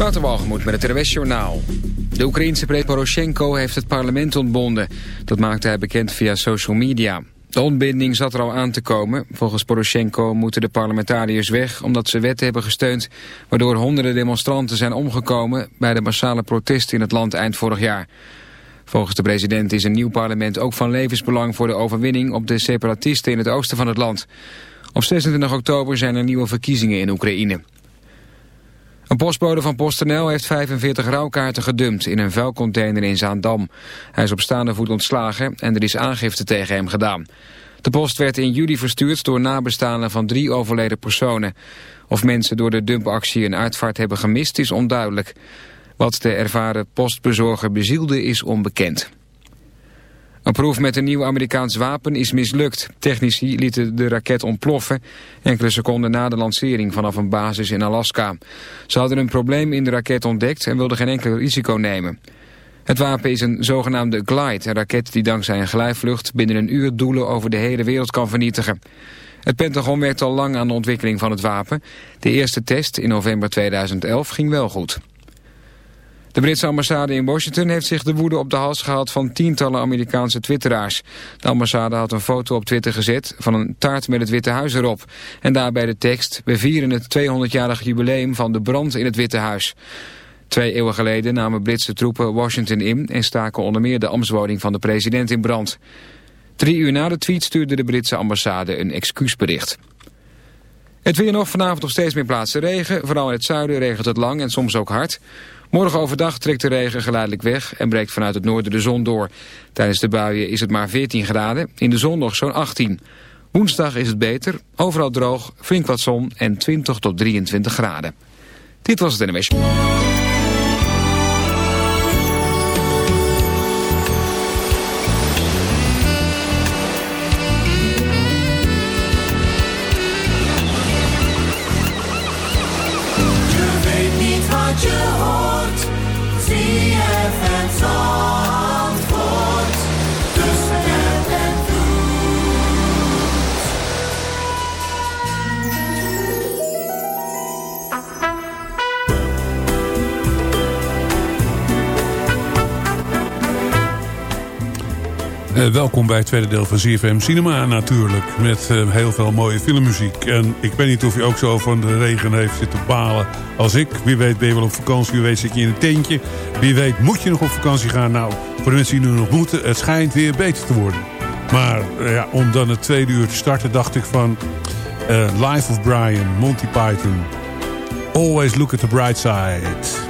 Waterwalgemoed met het RWS Journaal. De Oekraïense president Poroshenko heeft het parlement ontbonden. Dat maakte hij bekend via social media. De ontbinding zat er al aan te komen. Volgens Poroshenko moeten de parlementariërs weg... omdat ze wetten hebben gesteund... waardoor honderden demonstranten zijn omgekomen... bij de massale protesten in het land eind vorig jaar. Volgens de president is een nieuw parlement ook van levensbelang... voor de overwinning op de separatisten in het oosten van het land. Op 26 oktober zijn er nieuwe verkiezingen in Oekraïne. Een postbode van PostNL heeft 45 rouwkaarten gedumpt in een vuilcontainer in Zaandam. Hij is op staande voet ontslagen en er is aangifte tegen hem gedaan. De post werd in juli verstuurd door nabestaanden van drie overleden personen. Of mensen door de dumpactie een uitvaart hebben gemist is onduidelijk. Wat de ervaren postbezorger bezielde is onbekend. Een proef met een nieuw Amerikaans wapen is mislukt. Technici lieten de raket ontploffen enkele seconden na de lancering vanaf een basis in Alaska. Ze hadden een probleem in de raket ontdekt en wilden geen enkel risico nemen. Het wapen is een zogenaamde Glide, een raket die dankzij een glijvlucht binnen een uur doelen over de hele wereld kan vernietigen. Het Pentagon werkt al lang aan de ontwikkeling van het wapen. De eerste test in november 2011 ging wel goed. De Britse ambassade in Washington heeft zich de woede op de hals gehaald van tientallen Amerikaanse twitteraars. De ambassade had een foto op Twitter gezet van een taart met het Witte Huis erop. En daarbij de tekst, we vieren het 200-jarig jubileum van de brand in het Witte Huis. Twee eeuwen geleden namen Britse troepen Washington in en staken onder meer de ambtswoning van de president in brand. Drie uur na de tweet stuurde de Britse ambassade een excuusbericht. Het weer nog vanavond op steeds meer plaatsen regen. Vooral in het zuiden regent het lang en soms ook hard. Morgen overdag trekt de regen geleidelijk weg en breekt vanuit het noorden de zon door. Tijdens de buien is het maar 14 graden, in de zon nog zo'n 18. Woensdag is het beter, overal droog, flink wat zon en 20 tot 23 graden. Dit was het NMS. Uh, welkom bij het tweede deel van ZFM Cinema natuurlijk. Met uh, heel veel mooie filmmuziek. En ik weet niet of je ook zo van de regen heeft zitten balen als ik. Wie weet ben je wel op vakantie, wie weet zit je in een tentje. Wie weet moet je nog op vakantie gaan. Nou, voor de mensen die nu nog moeten, het schijnt weer beter te worden. Maar uh, ja, om dan het tweede uur te starten dacht ik van... Life of Brian, Monty Python. Always look at the bright side.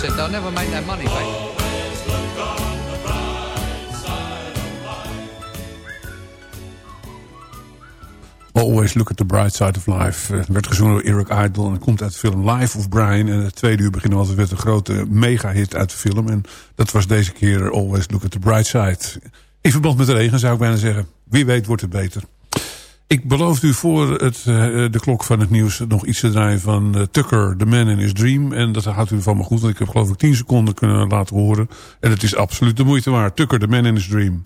said, they'll never make that money back. Always Look at the Bright Side of Life. Het werd gezongen door Eric Idle en het komt uit de film Life of Brian. En het tweede uur begint altijd met een grote mega-hit uit de film. En dat was deze keer Always Look at the Bright Side. In verband met de regen zou ik bijna zeggen. Wie weet wordt het beter. Ik beloof u voor het, uh, de klok van het nieuws nog iets te draaien van uh, Tucker, The Man in His Dream. En dat houdt u van me goed, want ik heb geloof ik 10 seconden kunnen laten horen. En het is absoluut de moeite waard. Tucker, The Man in His Dream.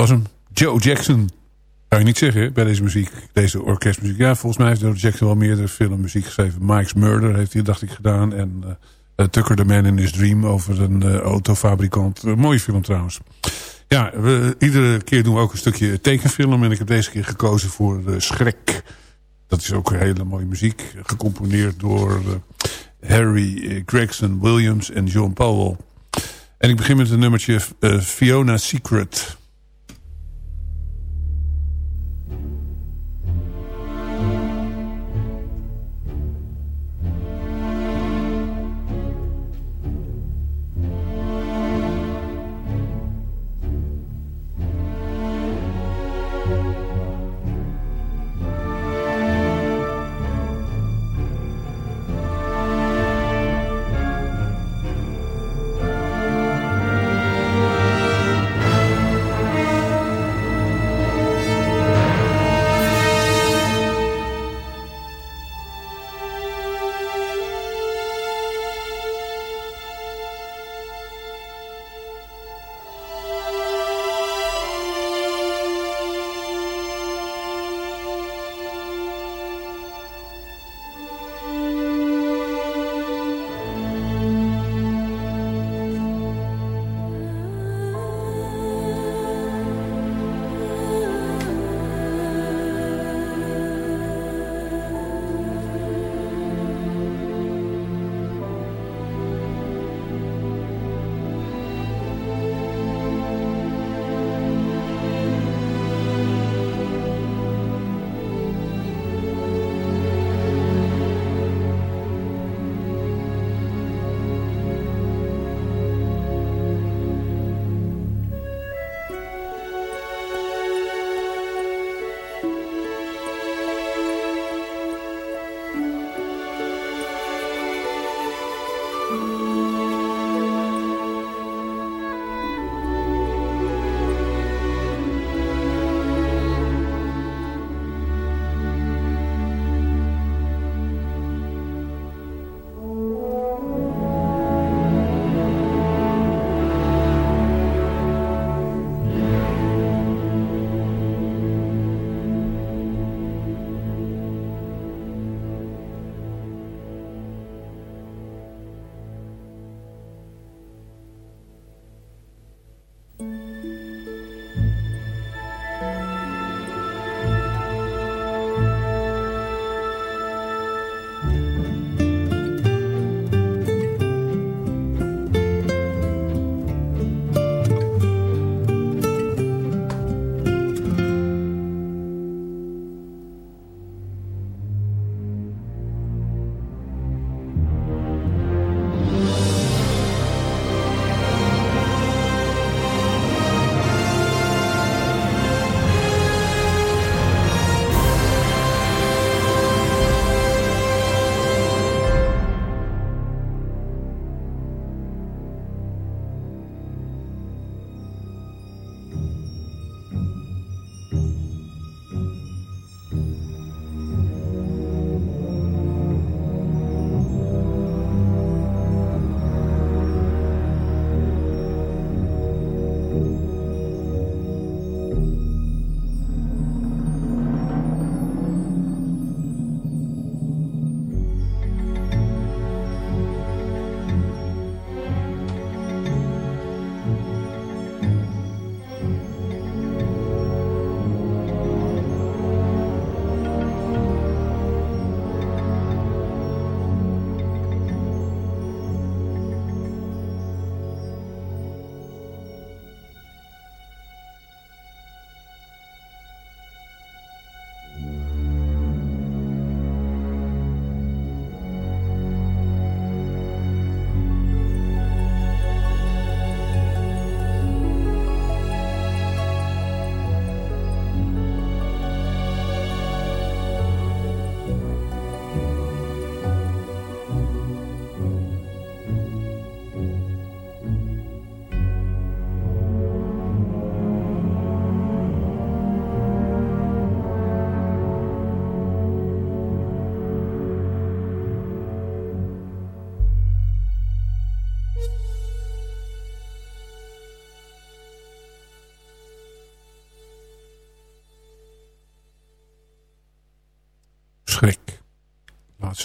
Was hem. Joe Jackson. Zou je niet zeggen bij deze muziek, deze orkestmuziek. Ja, volgens mij heeft Joe Jackson wel meerdere filmmuziek geschreven. Mike's Murder heeft hij, dacht ik, gedaan. En uh, Tucker the Man in His Dream over een uh, autofabrikant. mooie film trouwens. Ja, iedere keer doen we ook een stukje tekenfilm. En ik heb deze keer gekozen voor uh, Schrek. Dat is ook hele mooie muziek. Gecomponeerd door Harry Gregson Williams en John Powell. En ik begin met een nummertje Fiona Secret.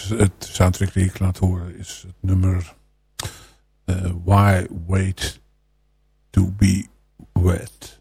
Het soundtrack die ik laat horen is het nummer uh, Why Wait To Be Wet.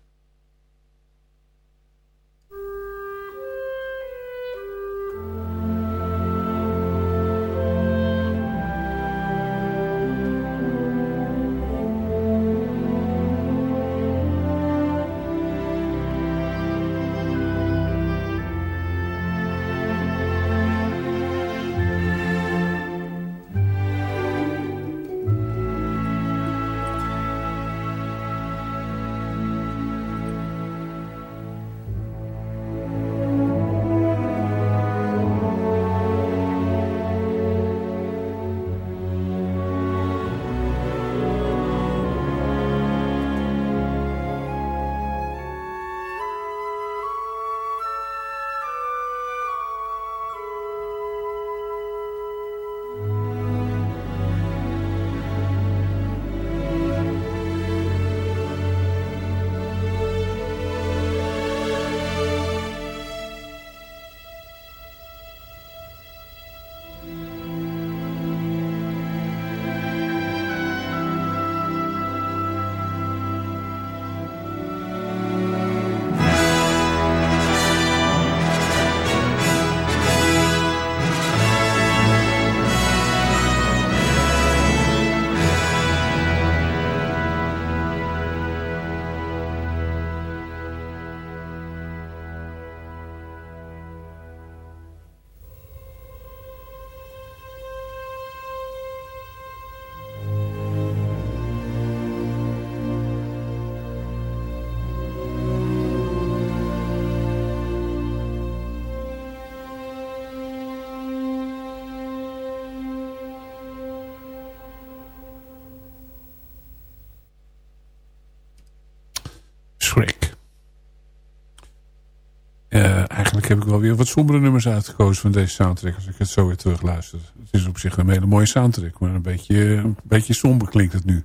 Eigenlijk heb ik wel weer wat sombere nummers uitgekozen van deze soundtrack. Als ik het zo weer terugluister. Het is op zich een hele mooie soundtrack. Maar een beetje, een beetje somber klinkt het nu.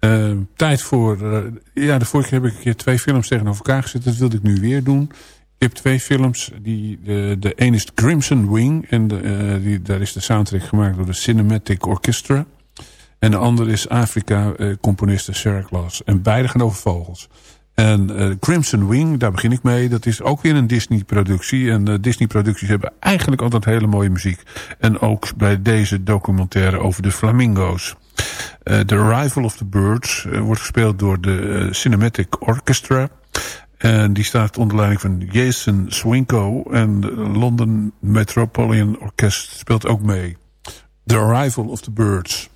Uh, tijd voor... Uh, ja, de vorige keer heb ik een keer twee films tegenover elkaar gezet. Dat wilde ik nu weer doen. Ik heb twee films. Die, de, de een is Crimson Wing. En de, die, daar is de soundtrack gemaakt door de Cinematic Orchestra. En de andere is Afrika-componiste Sarah Glass. En beide gaan over vogels. En uh, Crimson Wing, daar begin ik mee. Dat is ook weer een Disney-productie. En uh, Disney-producties hebben eigenlijk altijd hele mooie muziek. En ook bij deze documentaire over de flamingo's. Uh, the Arrival of the Birds wordt gespeeld door de Cinematic Orchestra. En die staat onder leiding van Jason Swinko. En de London Metropolitan Orchestra speelt ook mee. The Arrival of the Birds.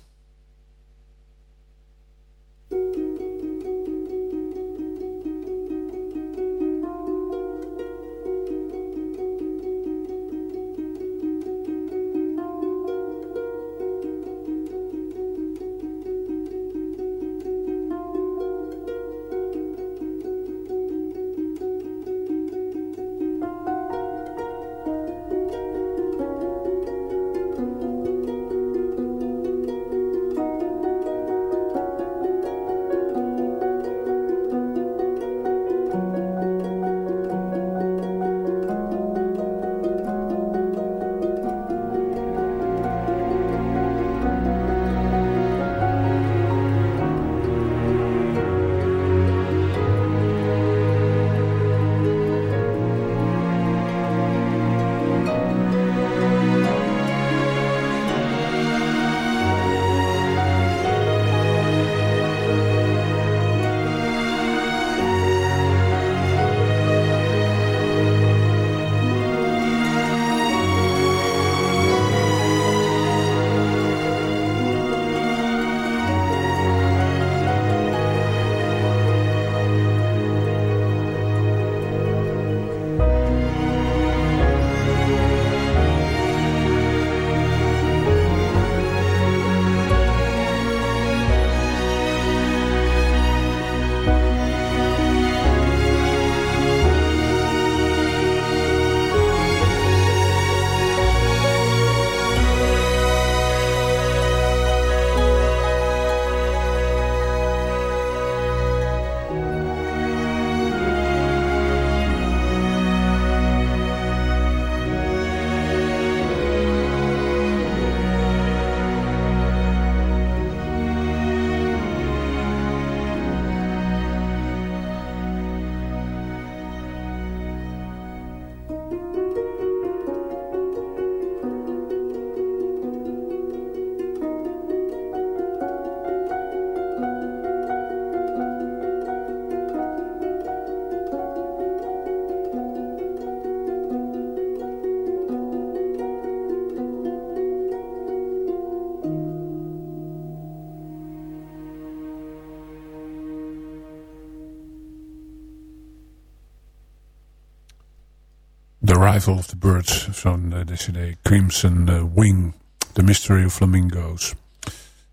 Arrival of the Birds van uh, de cd Crimson uh, Wing, The Mystery of Flamingos.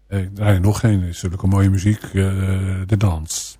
Uh, draai nog geen, is natuurlijk een mooie muziek, de dans.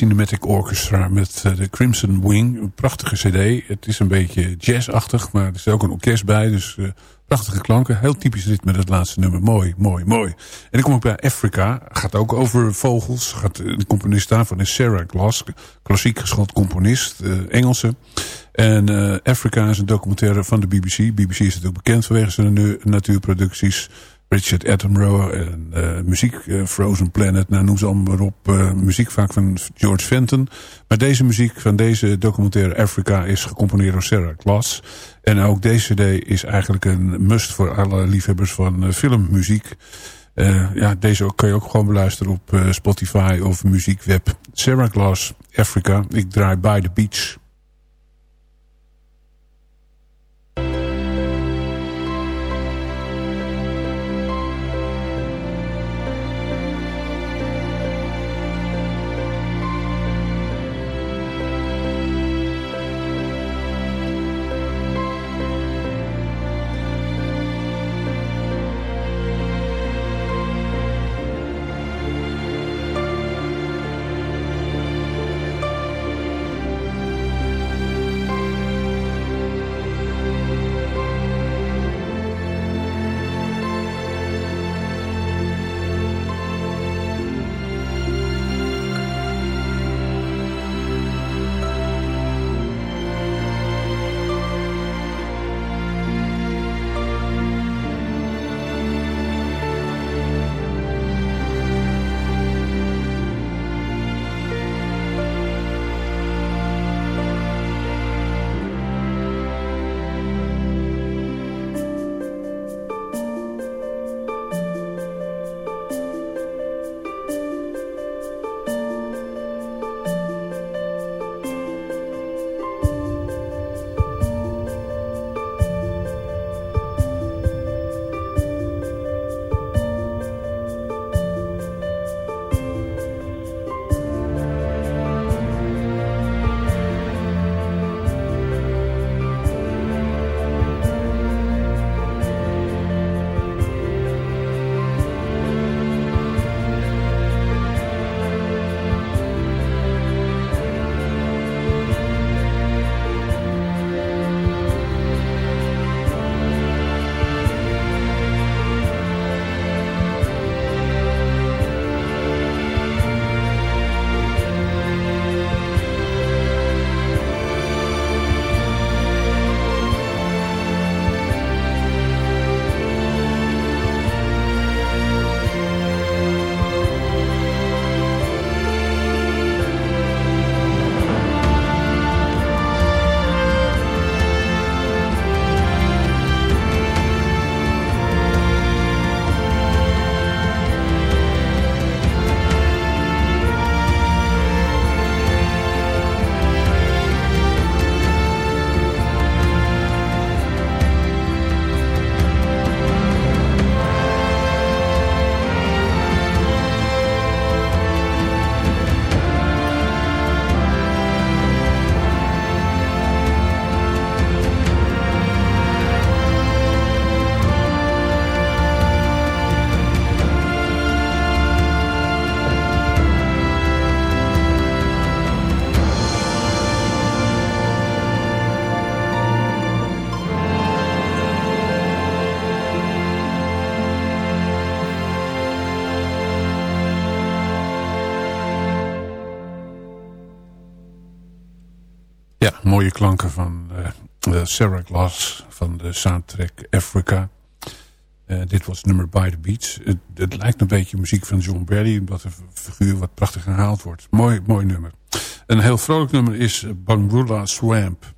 Cinematic Orchestra met uh, de Crimson Wing. Een prachtige cd. Het is een beetje jazzachtig, maar er is ook een orkest bij. Dus uh, prachtige klanken. Heel typisch ritme dat laatste nummer. Mooi, mooi, mooi. En dan kom ik bij Africa. Gaat ook over vogels. Gaat, eh, de componist daarvan is Sarah Glass. Klassiek geschoold componist. Engelse. En uh, Africa is een documentaire van de BBC. BBC is natuurlijk bekend vanwege zijn natuurproducties. Richard Attenborough en uh, muziek, uh, Frozen Planet, nou noem ze allemaal maar op. Uh, muziek vaak van George Fenton. Maar deze muziek van deze documentaire Africa is gecomponeerd door Sarah Glass. En ook deze cd is eigenlijk een must voor alle liefhebbers van filmmuziek. ja, deze kan je ook gewoon beluisteren op Spotify of muziekweb. Sarah Glass, Africa. Ik draai By the Beach. Mooie klanken van uh, Sarah Glass van de soundtrack Africa. Uh, dit was nummer By the Beach. Het, het, lijkt een beetje muziek van John Barry, omdat de figuur wat prachtig herhaald wordt. Mooi, mooi nummer. Een heel vrolijk nummer is Bangrula Swamp.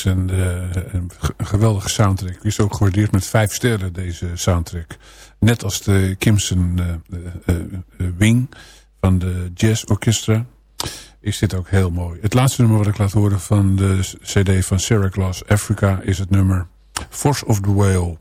Is een, uh, een, geweldige soundtrack. Die is ook gewaardeerd met vijf sterren, deze soundtrack. Net als de Kimson uh, Wing van de Jazz Orchestra is dit ook heel mooi. Het laatste nummer wat ik laat horen van de cd van Glass Africa is het nummer Force of the Whale.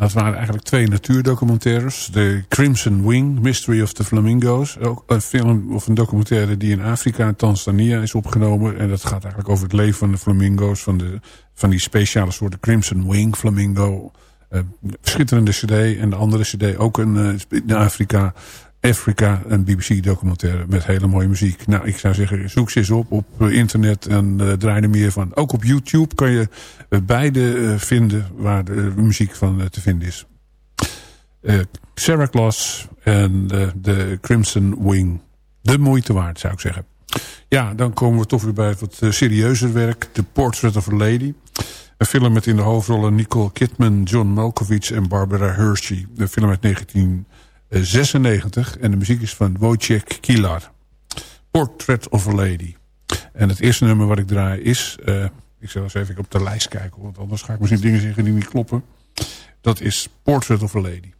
Dat waren eigenlijk twee natuurdocumentaires. De Crimson Wing, Mystery of the Flamingo's. Ook een film of een documentaire die in Afrika Tanzania is opgenomen. En dat gaat eigenlijk over het leven van de flamingo's. Van, de, van die speciale soorten Crimson Wing flamingo. schitterende cd. En de andere cd ook een, in Afrika. Afrika, een BBC-documentaire met hele mooie muziek. Nou, ik zou zeggen, zoek ze eens op op internet en uh, draai er meer van. Ook op YouTube kan je beide vinden waar de muziek van te vinden is. Sarah Kloss en de Crimson Wing. De moeite waard, zou ik zeggen. Ja, dan komen we toch weer bij wat uh, serieuzer werk. The Portrait of a Lady. Een film met in de hoofdrollen Nicole Kidman, John Malkovich en Barbara Hershey. Een film uit 1996 en de muziek is van Wojciech Kilar. Portrait of a Lady. En het eerste nummer wat ik draai is... Uh, ik zal eens even op de lijst kijken, want anders ga ik misschien dingen zeggen die niet kloppen. Dat is Portrait of a Lady.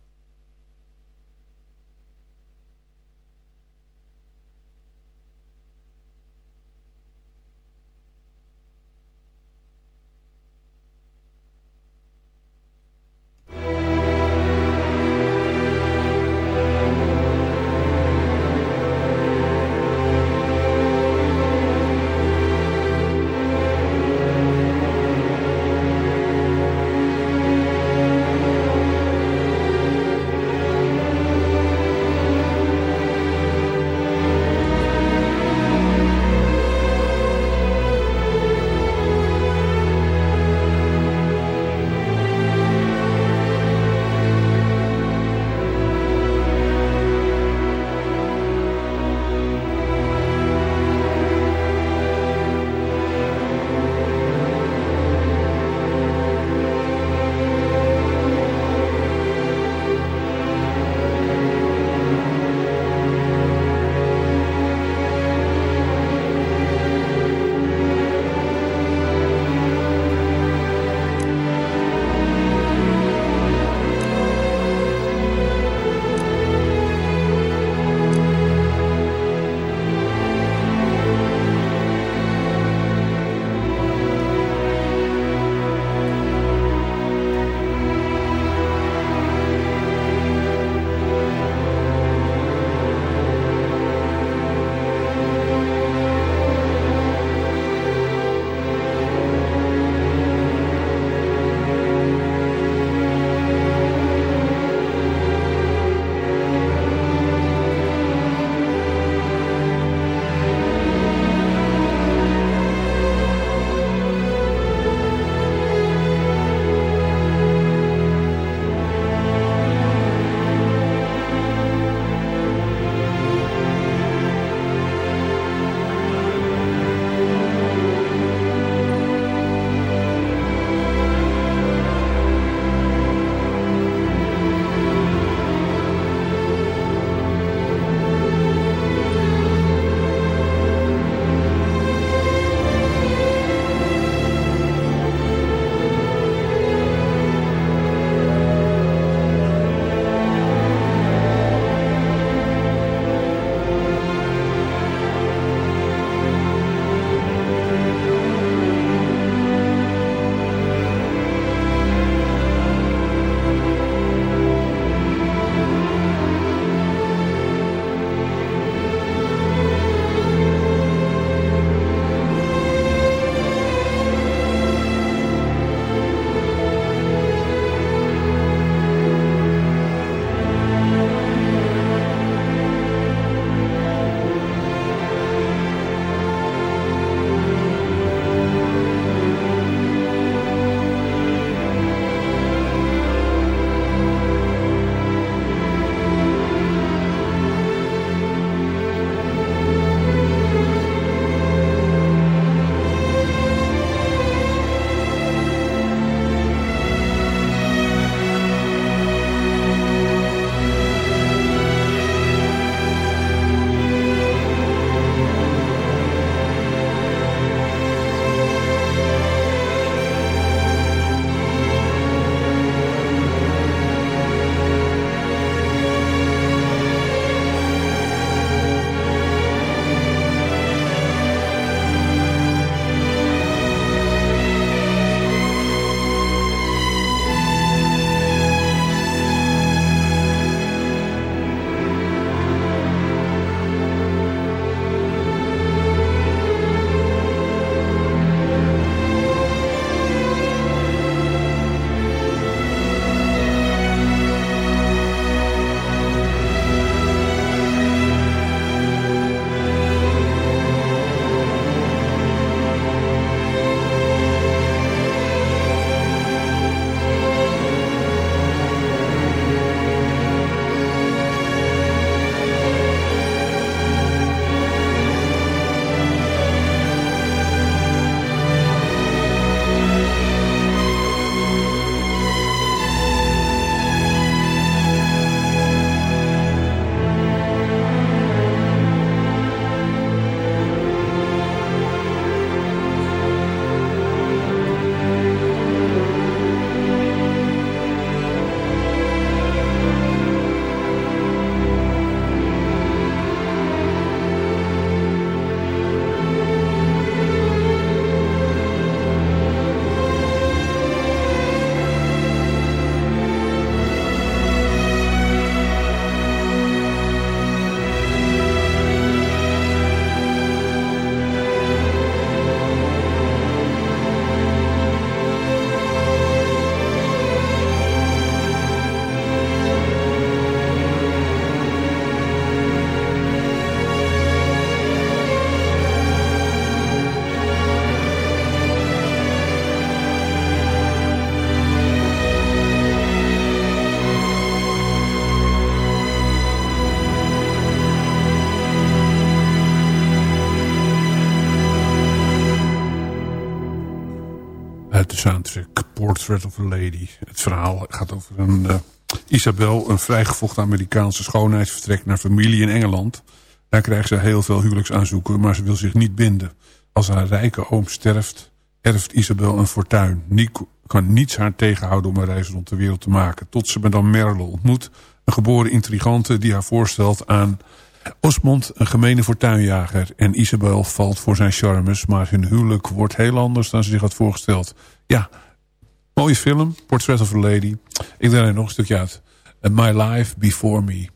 Portrait of Lady. Het verhaal gaat over een uh, Isabel, een vrijgevochten Amerikaanse schoonheidsvertrek naar familie in Engeland. Daar krijgt ze heel veel huwelijksaanzoeken, maar ze wil zich niet binden. Als haar rijke oom sterft, erft Isabel een fortuin. Nico kan niets haar tegenhouden om een reis rond de wereld te maken. Tot ze dan Merle ontmoet, een geboren intrigante die haar voorstelt aan Osmond, een gemene fortuinjager. En Isabel valt voor zijn charmes, maar hun huwelijk wordt heel anders dan ze zich had voorgesteld. Ja, mooie film, Portrait of a Lady. Ik draai er nog een stukje uit. My Life Before Me.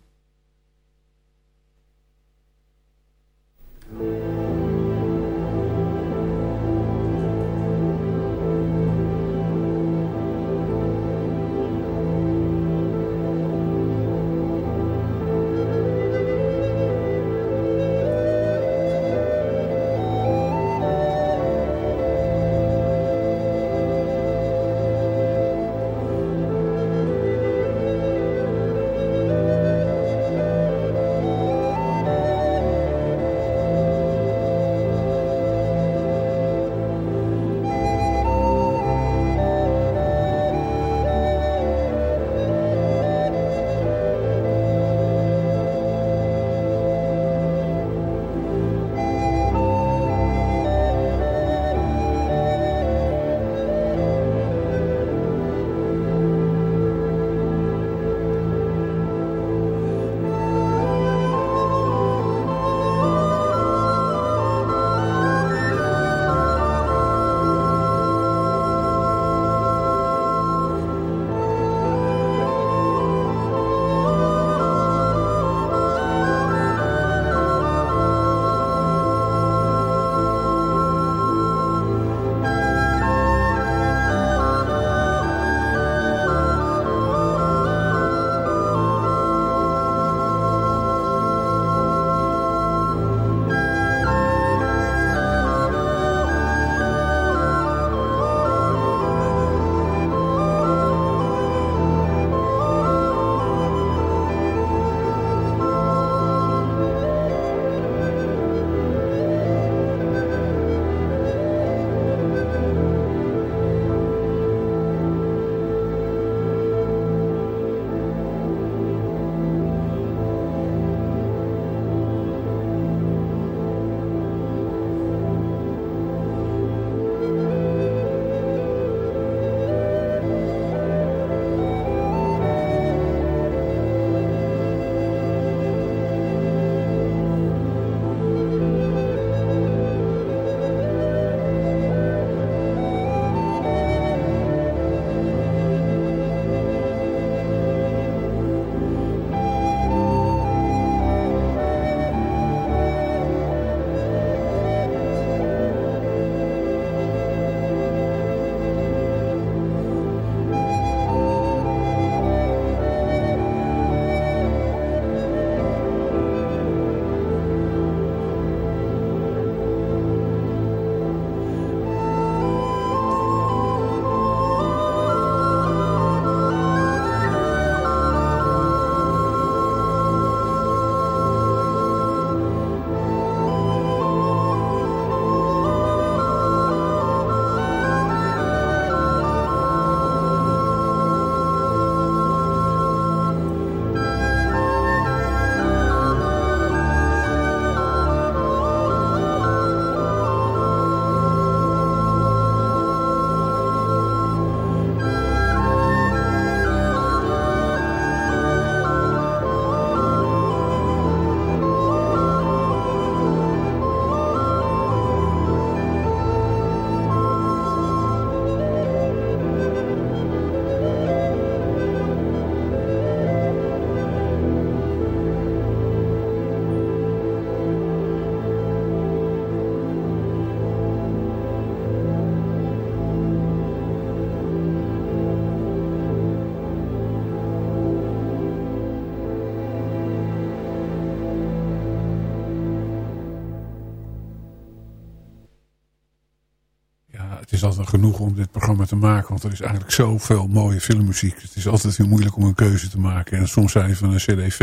Altijd genoeg om dit programma te maken. Want er is eigenlijk zoveel mooie filmmuziek. Het is altijd heel moeilijk om een keuze te maken. En soms zijn we van een cd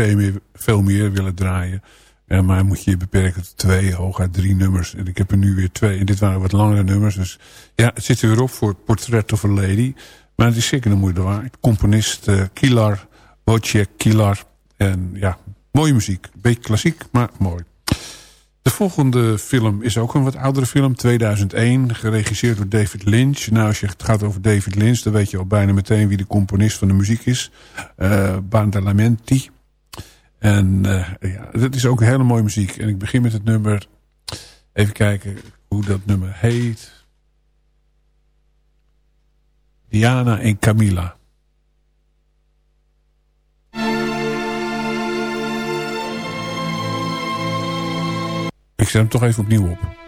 veel meer, willen draaien. En maar moet je je beperken tot twee, hooguit drie nummers. En ik heb er nu weer twee. En dit waren wat langere nummers. Dus ja, het zit er weer op voor Portrait of a Lady. Maar het is zeker de moeite waard. Componist uh, Kilar, Wojciech Kilar. En ja, mooie muziek. Beetje klassiek, maar mooi. De volgende film is ook een wat oudere film. 2001, geregisseerd door David Lynch. Nou, als je het gaat over David Lynch... dan weet je al bijna meteen wie de componist van de muziek is. Uh, Badalamenti. En uh, ja, dat is ook een hele mooie muziek. En ik begin met het nummer... Even kijken hoe dat nummer heet. Diana en Camilla. Ik zet hem toch even opnieuw op.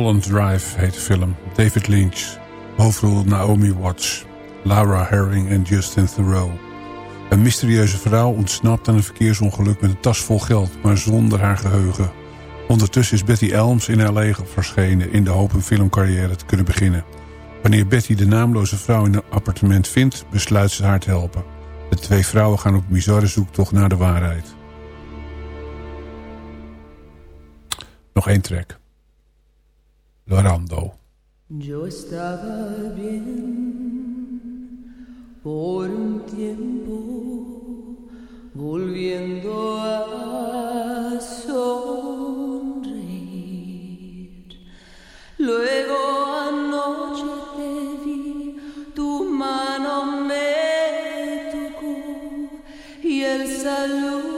Mulholland Drive heet de film. David Lynch. Hoofdrol Naomi Watts. Laura Herring en Justin Theroux. Een mysterieuze vrouw ontsnapt aan een verkeersongeluk met een tas vol geld, maar zonder haar geheugen. Ondertussen is Betty Elms in L.A. verschenen in de hoop een filmcarrière te kunnen beginnen. Wanneer Betty de naamloze vrouw in een appartement vindt, besluit ze haar te helpen. De twee vrouwen gaan op bizarre zoektocht naar de waarheid. Nog één track. Yo estaba bien por un tiempo, volviendo a sonreír. Luego anoche te vi, tu mano me tocó y el saludo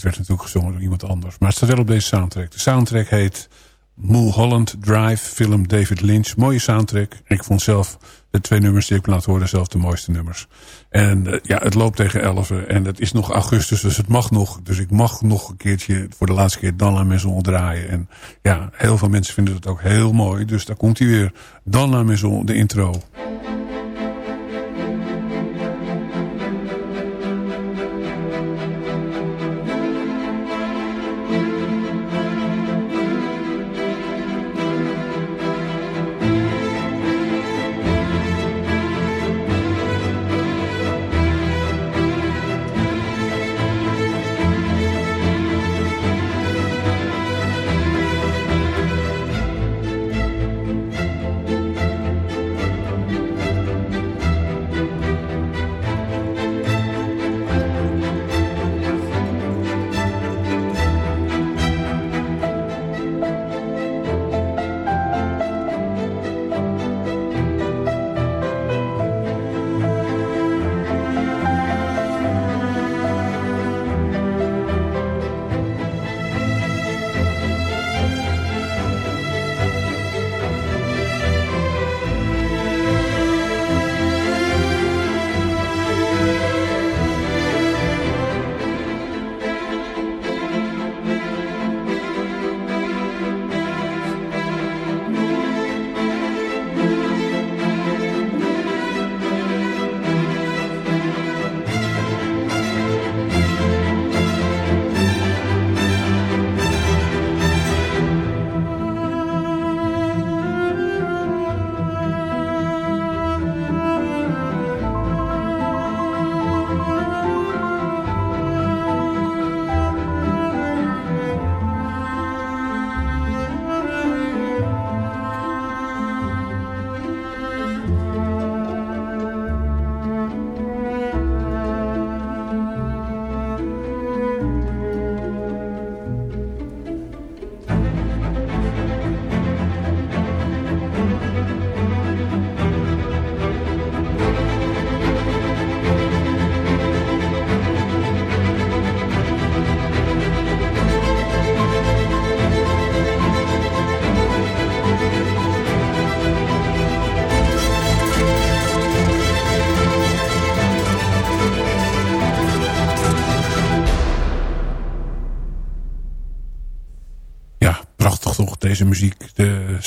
dit werd natuurlijk gezongen door iemand anders. Maar het staat wel op deze soundtrack. De soundtrack heet Mulholland Drive, film David Lynch. Mooie soundtrack. Ik vond zelf de twee nummers die ik laat horen zelf de mooiste nummers. En eh, ja, het loopt tegen 11 en het is nog augustus, dus het mag nog. Dus ik mag nog een keertje voor de laatste keer Dan La Maison draaien. En ja, heel veel mensen vinden het ook heel mooi. Dus daar komt hij weer. Dan La Maison, de intro.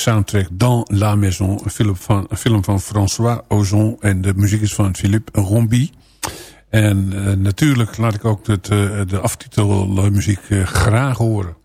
Soundtrack Dans la Maison. Een film van, film van François Ozon. En de muziek is van Philippe Rombi. En uh, natuurlijk laat ik ook het, uh, de aftitelmuziek uh, graag horen.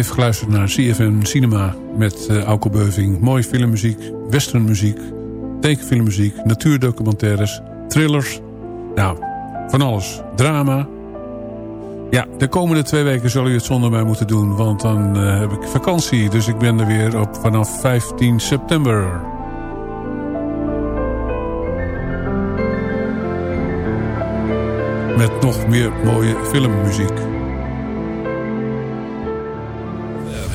Heeft geluisterd naar CFM Cinema met uh, Beuving. Mooie filmmuziek, westernmuziek, tekenfilmmuziek, natuurdocumentaires, thrillers. Nou, van alles. Drama. Ja, de komende twee weken zal u het zonder mij moeten doen, want dan uh, heb ik vakantie. Dus ik ben er weer op vanaf 15 september. Met nog meer mooie filmmuziek.